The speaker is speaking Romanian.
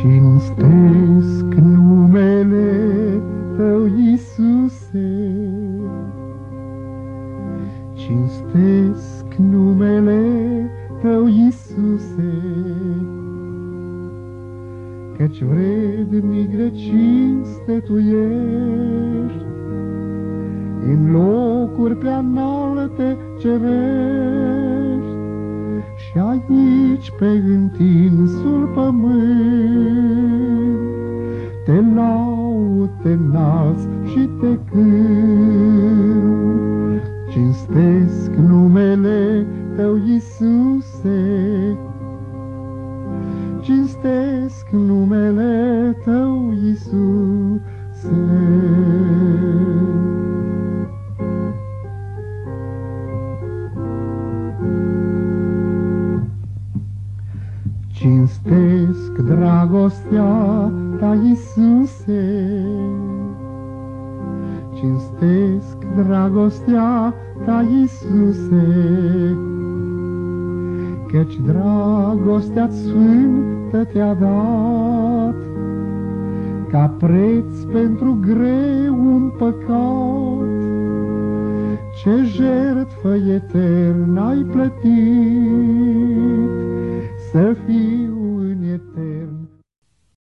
Cinstesc numele Tău, Iisuse, Cinstesc numele Tău, Iisuse, Căci vrednic de cinste Tu ești, În locuri prea înalte cerești, Și aici pe întinsul pământ, te laud, te nas și te cânt, Cinstesc numele Tău, Iisuse, cinstesc numele Tău, Iisuse. Cinstesc dragostea Ta, Iisuse, Cinstesc dragostea Ta, Iisuse, Căci dragostea sfântă te-a dat, Ca preț pentru greu un păcat, Ce jertfă etern ai plătit, surfy